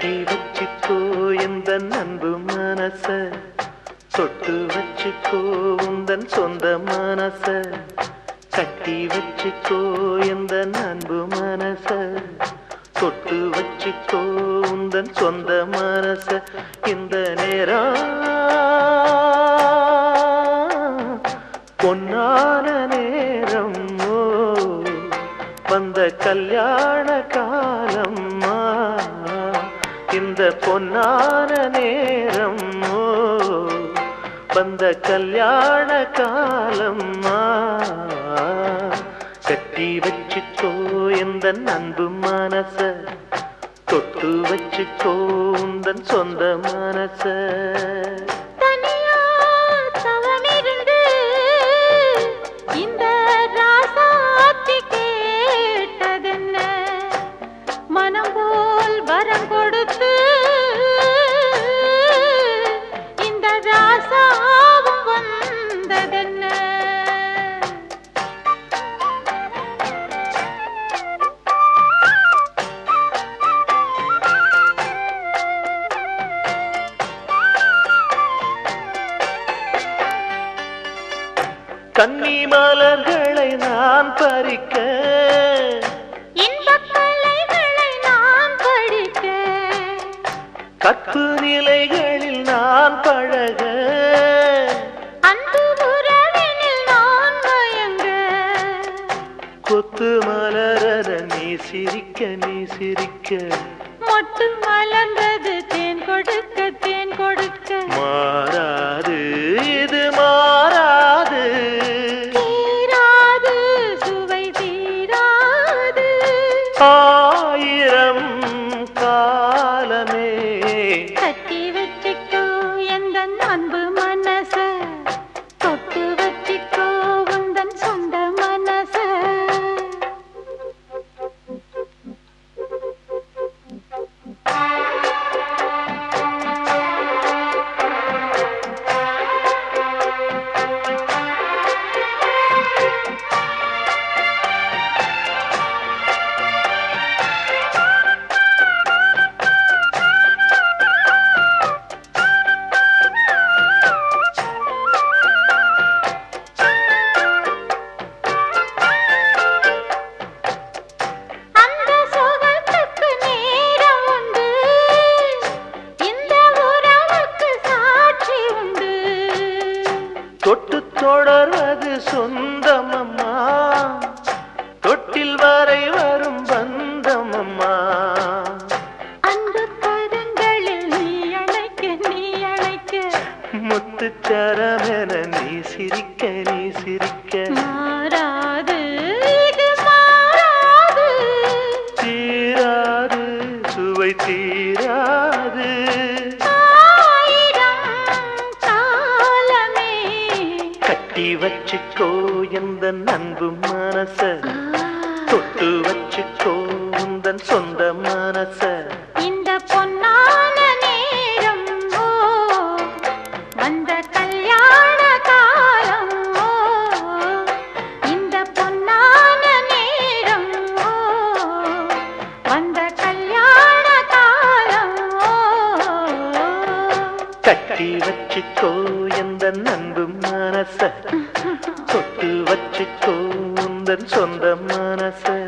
கட்டி வச்சுக்கோ இந்த அன்பு மனச. தொட்டு வச்சுக்கோ உந்தன் சொந்த மனச. கட்டி வச்சுக்கோ இந்த அன்பு மனச. தொட்டு வச்சுக்கோ உந்தன் சொந்த மனச. இந்த நேரம் பொன்னான நேரம் வந்த கல்யாண காலம் இந்த பொன்னான நேரம் வந்த கல்யாண காலம்மா. கட்டி வச்சுக்கோ எந்த அன்பு மனச தொட்டு வச்சுக்கோ உந்தன் சொந்த மனச. கன்னி மலர்களை நான் பறிக்க. கற்பு நிலைகளில் நான் பழக. கொத்து மலரத நீ சிரிக்க நீ சிரிக்க. சொந்தமம்மா. தொட்டில் வரை வரும் பந்தமம்மா. அன்பு கரங்களில் நீ அழைக்க நீ அழைக்க முத்துச்சரமென நீ சிரிக்க நீ சிரிக்க. மாறாது. தீராது சுவை தீராது. வச்சுக்கோ எந்த அன்பு மனச. தொட்டு வச்சுக்கோ உந்தன் சொந்த மனச. இந்த பொன்னான நேரம் ஓ வந்த கல்யாண காலம் இந்த பொன்னான நேரம் ஓ வந்த கல்யாண காலம் கட்டி வச்சுக்கோ எந்த அன்பு மனச? தொட்டு வச்சுக்கோ உந்தன் சொந்த மனசை.